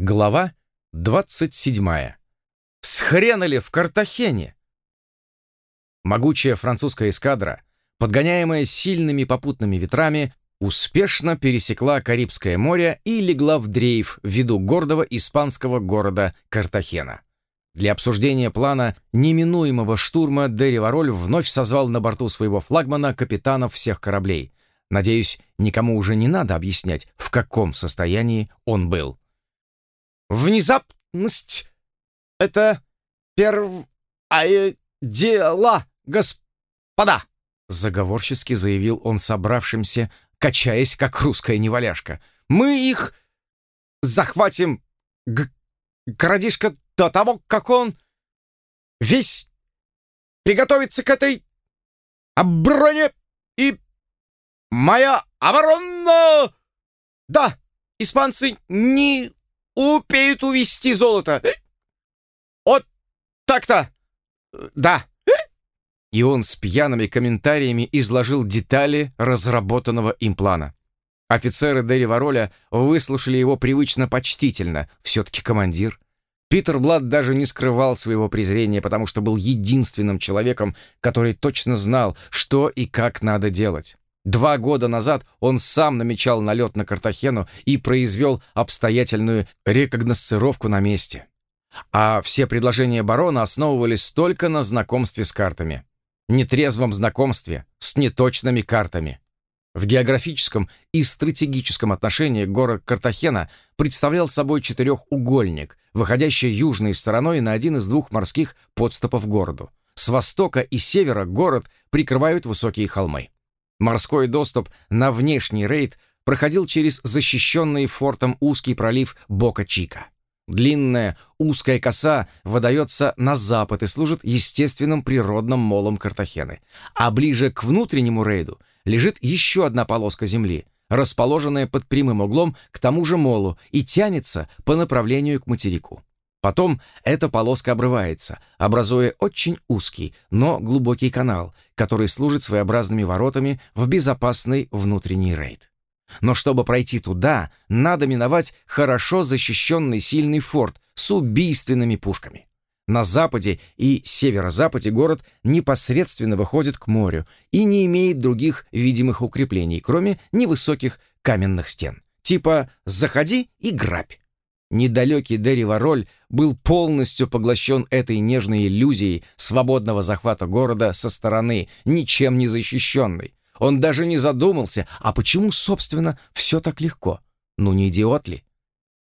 Глава 27. Схренали в Картахене! Могучая французская эскадра, подгоняемая сильными попутными ветрами, успешно пересекла Карибское море и легла в дрейф в виду гордого испанского города Картахена. Для обсуждения плана неминуемого штурма Дерри Вароль вновь созвал на борту своего флагмана капитанов всех кораблей. Надеюсь, никому уже не надо объяснять, в каком состоянии он был. Внезапность — это первое дело, господа!» Заговорчески заявил он собравшимся, качаясь, как русская неваляшка. «Мы их захватим, г городишко, до того, как он весь приготовится к этой обороне и моя оборона! Да, испанцы не успеют увести золото. Вот так-то. Да. И он с пьяными комментариями изложил детали разработанного им плана. Офицеры Дерри Вароля выслушали его привычно почтительно, все-таки командир. Питер Блад даже не скрывал своего презрения, потому что был единственным человеком, который точно знал, что и как надо делать. Два года назад он сам намечал налет на Картахену и произвел обстоятельную рекогносцировку на месте. А все предложения барона основывались только на знакомстве с картами. Нетрезвом знакомстве с неточными картами. В географическом и стратегическом отношении город Картахена представлял собой четырехугольник, выходящий южной стороной на один из двух морских подступов к городу. С востока и севера город прикрывают высокие холмы. Морской доступ на внешний рейд проходил через защищенный фортом узкий пролив Бока-Чика. Длинная узкая коса выдается на запад и служит естественным природным молом Картахены. А ближе к внутреннему рейду лежит еще одна полоска земли, расположенная под прямым углом к тому же молу и тянется по направлению к материку. Потом эта полоска обрывается, образуя очень узкий, но глубокий канал, который служит своеобразными воротами в безопасный внутренний рейд. Но чтобы пройти туда, надо миновать хорошо защищенный сильный форт с убийственными пушками. На западе и северо-западе город непосредственно выходит к морю и не имеет других видимых укреплений, кроме невысоких каменных стен. Типа «заходи и грабь». Недалекий Дерри Вароль был полностью поглощен этой нежной иллюзией свободного захвата города со стороны, ничем не защищенной. Он даже не задумался, а почему, собственно, все так легко? Ну не идиот ли?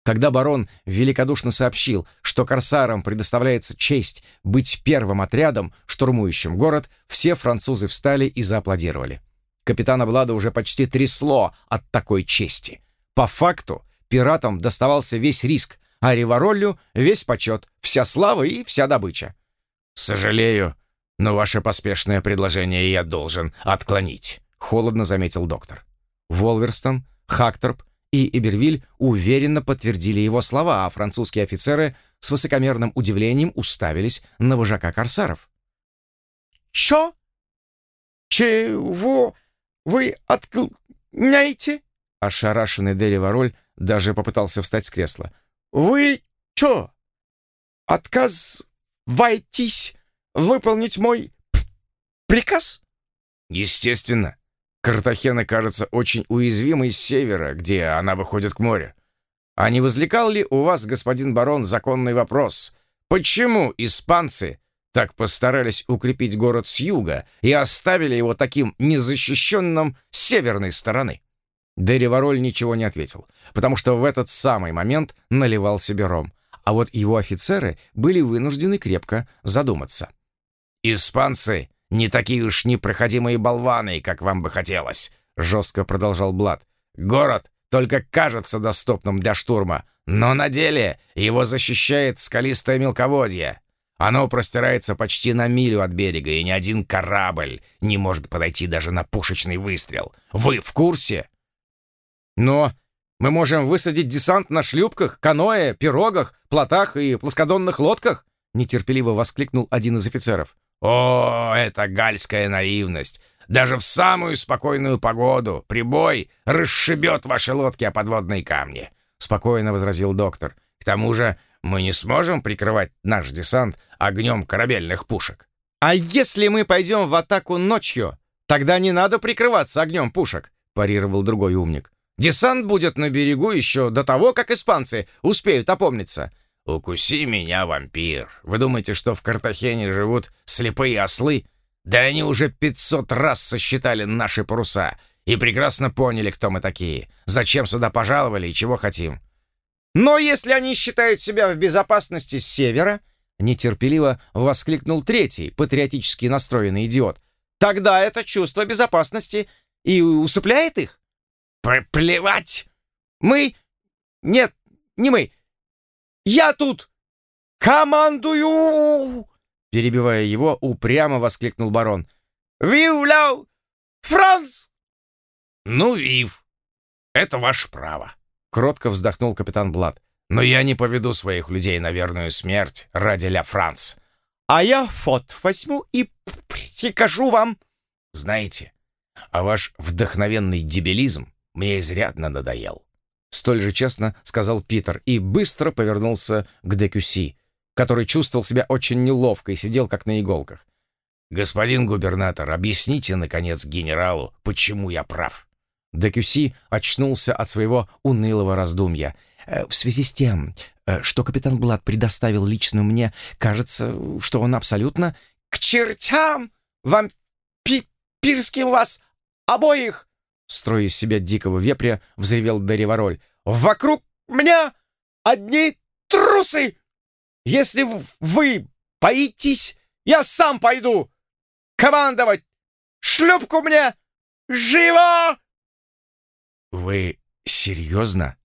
Когда барон великодушно сообщил, что корсарам предоставляется честь быть первым отрядом, штурмующим город, все французы встали и зааплодировали. Капитана Блада уже почти трясло от такой чести. По факту, пиратам доставался весь риск, а Ривароллю — весь почет, вся слава и вся добыча. «Сожалею, но ваше поспешное предложение я должен отклонить», — холодно заметил доктор. Волверстон, Хакторп и Эбервиль уверенно подтвердили его слова, а французские офицеры с высокомерным удивлением уставились на вожака корсаров. «Чё? Чего вы отклоняете?» Ошарашенный Дерри Вароль даже попытался встать с кресла. «Вы чё, отказываетесь выполнить мой приказ?» «Естественно. Картахена кажется очень уязвимой с севера, где она выходит к морю. А не возникал ли у вас, господин барон, законный вопрос? Почему испанцы так постарались укрепить город с юга и оставили его таким незащищенным с северной стороны?» Дерри Вороль ничего не ответил, потому что в этот самый момент наливал себе ром, а вот его офицеры были вынуждены крепко задуматься. «Испанцы не такие уж непроходимые болваны, как вам бы хотелось», — жестко продолжал Блад. «Город только кажется доступным для штурма, но на деле его защищает скалистое мелководье. Оно простирается почти на милю от берега, и ни один корабль не может подойти даже на пушечный выстрел. Вы в курсе?» Но мы можем высадить десант на шлюпках, каноэ, пирогах, плотах и плоскодонных лодках!» нетерпеливо воскликнул один из офицеров. «О, это гальская наивность! Даже в самую спокойную погоду прибой расшибет ваши лодки о подводные камни!» спокойно возразил доктор. К тому же мы не сможем прикрывать наш десант огнем корабельных пушек. А если мы пойдем в атаку ночью, тогда не надо прикрываться огнем пушек, парировал другой умник. Десант будет на берегу еще до того, как испанцы успеют опомниться. «Укуси меня, вампир! Вы думаете, что в Картахене живут слепые ослы? Да они уже пятьсот раз сосчитали наши паруса и прекрасно поняли, кто мы такие, зачем сюда пожаловали и чего хотим». «Но если они считают себя в безопасности с севера, нетерпеливо воскликнул третий, патриотически настроенный идиот, тогда это чувство безопасности и усыпляет их. «Плевать!» «Мы... Нет, не мы. Я тут командую!» Перебивая его, упрямо воскликнул барон. «Вив ля Франс!» «Ну, Вив, это ваше право», — кротко вздохнул капитан Блад. «Но я не поведу своих людей на верную смерть ради ля Франс». «А я фот возьму и прикажу вам». «Знаете, а ваш вдохновенный дебилизм мне изрядно надоел. Столь же честно сказал Питер и быстро повернулся к Декюси, который чувствовал себя очень неловко и сидел как на иголках. «Господин губернатор, объясните, наконец, генералу, почему я прав». Декюси очнулся от своего унылого раздумья. «Э, «В связи с тем, э, что капитан Блад предоставил лично мне, кажется, что он абсолютно...» «К чертям! Вампирским вас обоих!» Строя из себя дикого вепря, взревел Деревороль. «Вокруг меня одни трусы! Если вы боитесь, я сам пойду командовать! Шлюпку мне! Живо!» «Вы серьезно?»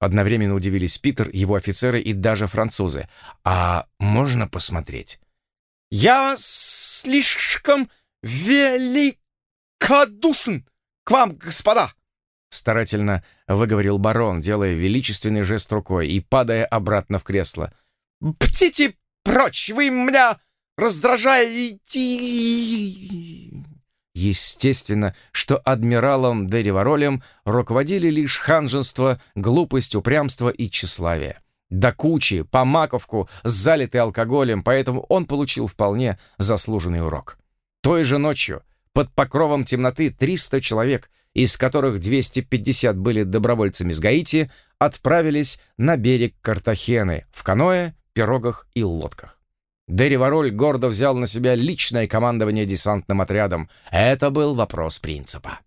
Одновременно удивились Питер, его офицеры и даже французы. «А можно посмотреть?» «Я слишком великодушен!» К вам, господа!» Старательно выговорил барон, делая величественный жест рукой и падая обратно в кресло. «Птите прочь! Вы меня раздражаете!» Естественно, что адмиралом Дереворолем руководили лишь ханжество, глупость, упрямство и тщеславие. До кучи, по маковку, залитый алкоголем, поэтому он получил вполне заслуженный урок. Той же ночью под покровом темноты 300 человек, из которых 250 были добровольцами с Гаити, отправились на берег Картахены в каноэ, пирогах и лодках. Дерри Вороль гордо взял на себя личное командование десантным отрядом. Это был вопрос принципа.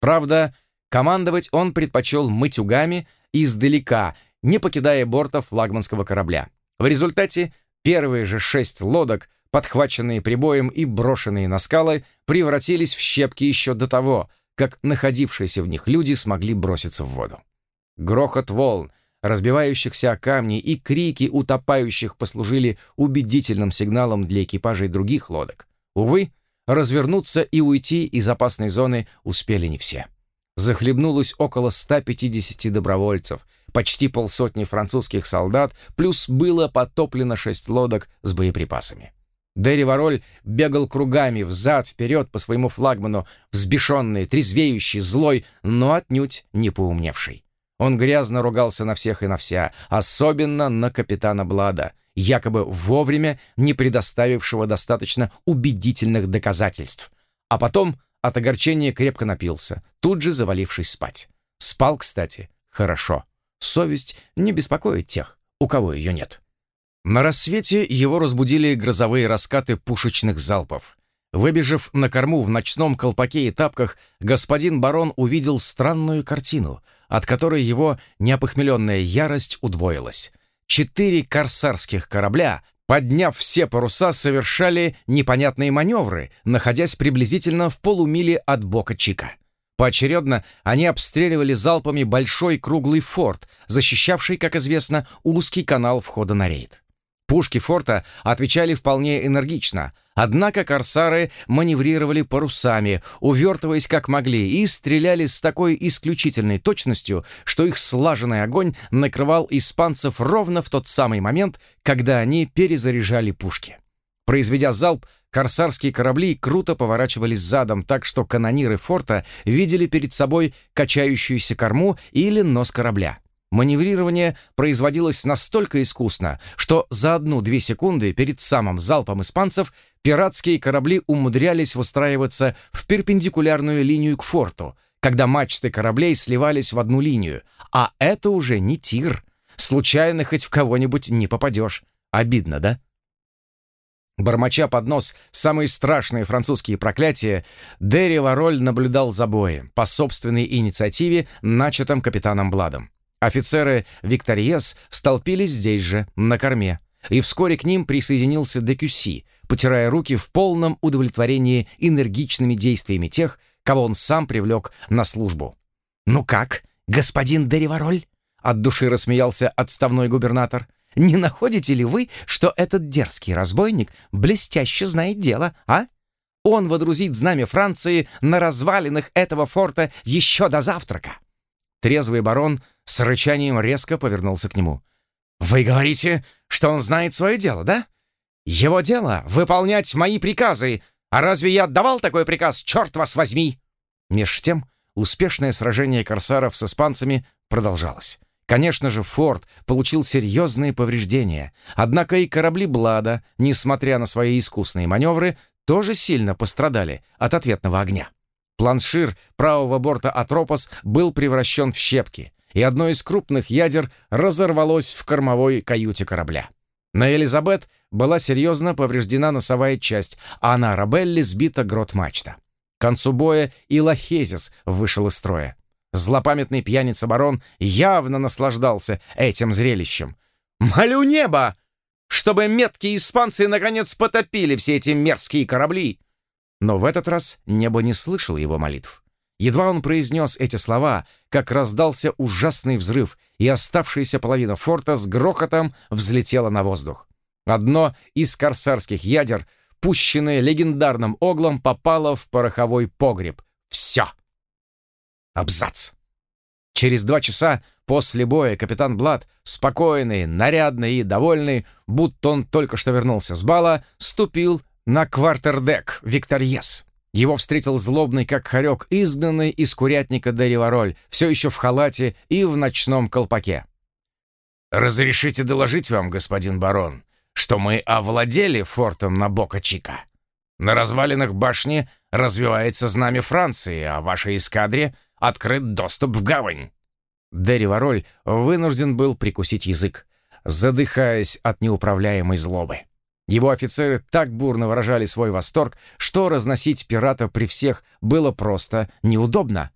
Правда, командовать он предпочел матюгами издалека, не покидая борта флагманского корабля. В результате первые же шесть лодок подхваченные прибоем и брошенные на скалы, превратились в щепки еще до того, как находившиеся в них люди смогли броситься в воду. Грохот волн, разбивающихся о камни и крики утопающих послужили убедительным сигналом для экипажей других лодок. Увы, развернуться и уйти из опасной зоны успели не все. Захлебнулось около 150 добровольцев, почти полсотни французских солдат, плюс было потоплено шесть лодок с боеприпасами. Дерри Вороль бегал кругами взад-вперед по своему флагману, взбешенный, трезвеющий, злой, но отнюдь не поумневший. Он грязно ругался на всех и на вся, особенно на капитана Блада, якобы вовремя не предоставившего достаточно убедительных доказательств. А потом от огорчения крепко напился, тут же завалившись спать. Спал, кстати, хорошо. Совесть не беспокоит тех, у кого ее нет. На рассвете его разбудили грозовые раскаты пушечных залпов. Выбежав на корму в ночном колпаке и тапках, господин барон увидел странную картину, от которой его неопохмеленная ярость удвоилась. Четыре корсарских корабля, подняв все паруса, совершали непонятные маневры, находясь приблизительно в полумиле от бока Чика. Поочередно они обстреливали залпами большой круглый форт, защищавший, как известно, узкий канал входа на рейд. Пушки форта отвечали вполне энергично, однако корсары маневрировали парусами, увертываясь как могли, и стреляли с такой исключительной точностью, что их слаженный огонь накрывал испанцев ровно в тот самый момент, когда они перезаряжали пушки. Произведя залп, корсарские корабли круто поворачивались задом, так что канониры форта видели перед собой качающуюся корму или нос корабля. Маневрирование производилось настолько искусно, что за одну-две секунды перед самым залпом испанцев пиратские корабли умудрялись выстраиваться в перпендикулярную линию к форту, когда мачты кораблей сливались в одну линию, а это уже не тир. Случайно хоть в кого-нибудь не попадешь. Обидно, да? Бормоча под нос самые страшные французские проклятия, Дерри Вароль наблюдал за боем по собственной инициативе, начатым капитаном Бладом. Офицеры Викториес столпились здесь же, на корме, и вскоре к ним присоединился Декюси, потирая руки в полном удовлетворении энергичными действиями тех, кого он сам привлек на службу. «Ну как, господин Деревароль?» — от души рассмеялся отставной губернатор. Не находите ли вы, что этот дерзкий разбойник блестяще знает дело, а? Он водрузит знамя Франции на развалинах этого форта еще до завтрака». Трезвый барон с рычанием резко повернулся к нему. «Вы говорите, что он знает свое дело, да? Его дело — выполнять мои приказы. А разве я отдавал такой приказ, черт вас возьми?» Меж тем, успешное сражение корсаров с испанцами продолжалось. Конечно же, форт получил серьезные повреждения, однако и корабли Блада, несмотря на свои искусные маневры, тоже сильно пострадали от ответного огня. Планшир правого борта Атропос был превращен в щепки, и одно из крупных ядер разорвалось в кормовой каюте корабля. На Элизабет была серьезно повреждена носовая часть, а на Арабелле сбита грот-мачта. К концу боя и Лахезис вышел из строя. Злопамятный пьяница-барон явно наслаждался этим зрелищем. «Молю небо, чтобы меткие испанцы наконец потопили все эти мерзкие корабли!» Но в этот раз небо не слышало его молитв. Едва он произнес эти слова, как раздался ужасный взрыв, и оставшаяся половина форта с грохотом взлетела на воздух. Одно из корсарских ядер, пущенное легендарным оглом, попало в пороховой погреб. Все! Абзац. Через два часа после боя капитан Блад, спокойный, нарядный и довольный, будто он только что вернулся с бала, ступил на квартердек Викторьес. Его встретил злобный, как хорек, изгнанный из курятника Деривароль, все еще в халате и в ночном колпаке. «Разрешите доложить вам, господин барон, что мы овладели фортом на Бока-Чика. На развалинах башни развивается знамя Франции, а вашей эскадре — открыт доступ в гавань». Дерри Вороль вынужден был прикусить язык, задыхаясь от неуправляемой злобы. Его офицеры так бурно выражали свой восторг, что разносить пирата при всех было просто неудобно.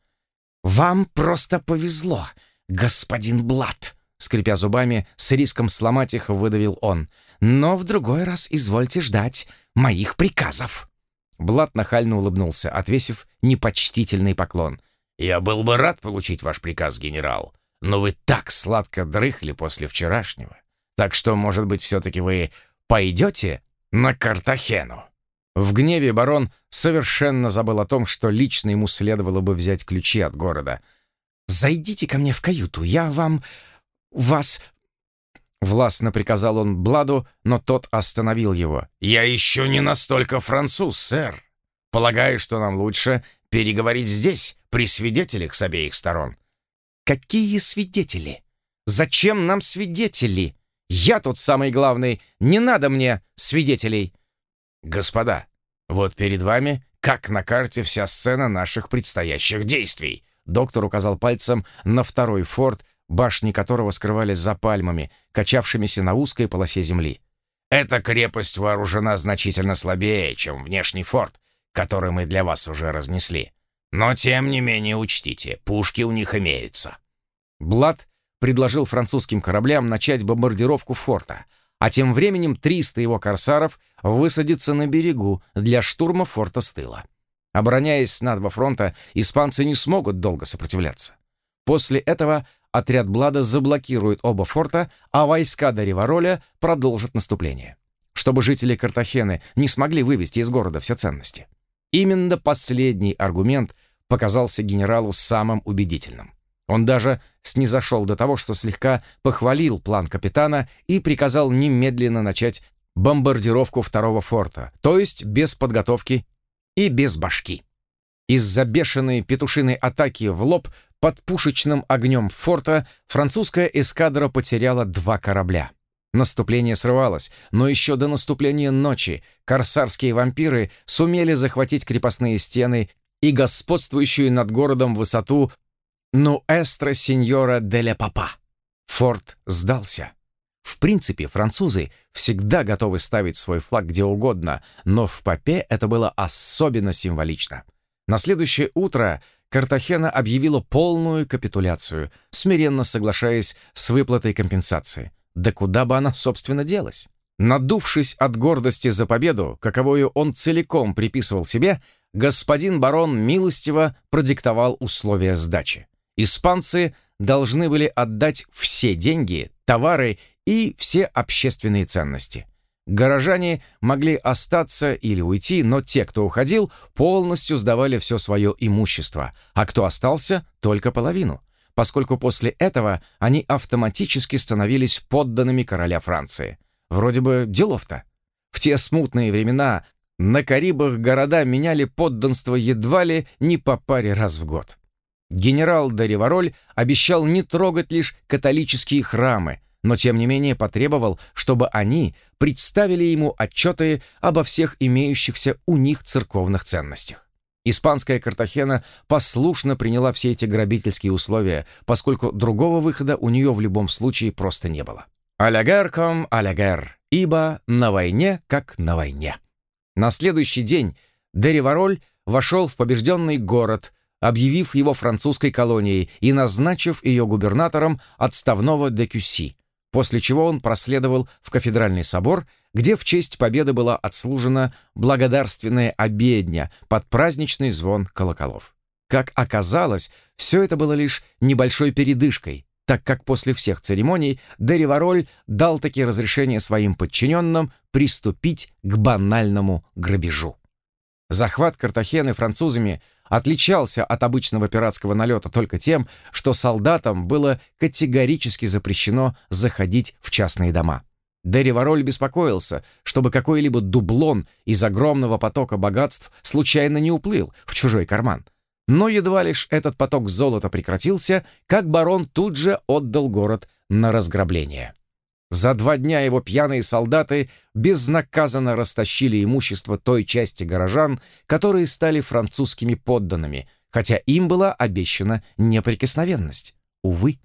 «Вам просто повезло, господин Блад!» Скрипя зубами, с риском сломать их, выдавил он. «Но в другой раз извольте ждать моих приказов!» Блад нахально улыбнулся, отвесив непочтительный поклон — «Я был бы рад получить ваш приказ, генерал, но вы так сладко дрыхли после вчерашнего. Так что, может быть, все-таки вы пойдете на Картахену?» В гневе барон совершенно забыл о том, что лично ему следовало бы взять ключи от города. «Зайдите ко мне в каюту, я вам... вас...» Властно приказал он Бладу, но тот остановил его. «Я еще не настолько француз, сэр. Полагаю, что нам лучше переговорить здесь, при свидетелях с обеих сторон. Какие свидетели? Зачем нам свидетели? Я тут самый главный, не надо мне свидетелей. Господа, вот перед вами, как на карте, вся сцена наших предстоящих действий. Доктор указал пальцем на второй форт, башни которого скрывались за пальмами, качавшимися на узкой полосе земли. Эта крепость вооружена значительно слабее, чем внешний форт, который мы для вас уже разнесли. Но тем не менее учтите, пушки у них имеются. Блад предложил французским кораблям начать бомбардировку форта, а тем временем 300 его корсаров высадятся на берегу для штурма форта с тыла. Обороняясь на два фронта, испанцы не смогут долго сопротивляться. После этого отряд Блада заблокирует оба форта, а войска Даривароля продолжат наступление, чтобы жители Картахены не смогли вывести из города все ценности. Именно последний аргумент показался генералу самым убедительным. Он даже снизошел до того, что слегка похвалил план капитана и приказал немедленно начать бомбардировку второго форта, то есть без подготовки и без башки. Из-за бешеной петушиной атаки в лоб под пушечным огнем форта французская эскадра потеряла два корабля. Наступление срывалось, но еще до наступления ночи корсарские вампиры сумели захватить крепостные стены и господствующую над городом высоту Нуэстро Синьора де ля Папа. Форт сдался. В принципе, французы всегда готовы ставить свой флаг где угодно, но в Папе это было особенно символично. На следующее утро Картахена объявила полную капитуляцию, смиренно соглашаясь с выплатой компенсации. Да куда бы она, собственно, делась? Надувшись от гордости за победу, каковую он целиком приписывал себе, господин барон милостиво продиктовал условия сдачи. Испанцы должны были отдать все деньги, товары и все общественные ценности. Горожане могли остаться или уйти, но те, кто уходил, полностью сдавали все свое имущество, а кто остался — только половину, поскольку после этого они автоматически становились подданными короля Франции. Вроде бы делов-то. В те смутные времена на Карибах города меняли подданство едва ли не по паре раз в год. Генерал де Ривароль обещал не трогать лишь католические храмы, но тем не менее потребовал, чтобы они представили ему отчеты обо всех имеющихся у них церковных ценностях. Испанская Картахена послушно приняла все эти грабительские условия, поскольку другого выхода у нее в любом случае просто не было. «Алягер ком алягер», ибо на войне как на войне. На следующий день Деревароль вошел в побежденный город, объявив его французской колонией и назначив ее губернатором отставного Декюси, после чего он проследовал в кафедральный собор, где в честь победы была отслужена благодарственная обедня под праздничный звон колоколов. Как оказалось, все это было лишь небольшой передышкой, так как после всех церемоний Деревароль дал таки разрешение своим подчиненным приступить к банальному грабежу. Захват Картахены французами отличался от обычного пиратского налета только тем, что солдатам было категорически запрещено заходить в частные дома. Дерри Вороль беспокоился, чтобы какой-либо дублон из огромного потока богатств случайно не уплыл в чужой карман. Но едва лишь этот поток золота прекратился, как барон тут же отдал город на разграбление. За два дня его пьяные солдаты безнаказанно растащили имущество той части горожан, которые стали французскими подданными, хотя им была обещана неприкосновенность. Увы,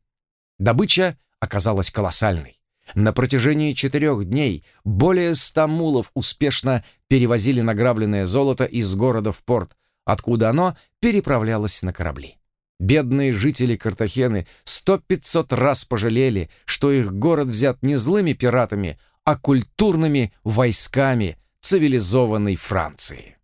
добыча оказалась колоссальной. На протяжении четырех дней более ста мулов успешно перевозили награбленное золото из города в порт, откуда оно переправлялось на корабли. Бедные жители Картахены сто-пятьсот раз пожалели, что их город взят не злыми пиратами, а культурными войсками цивилизованной Франции.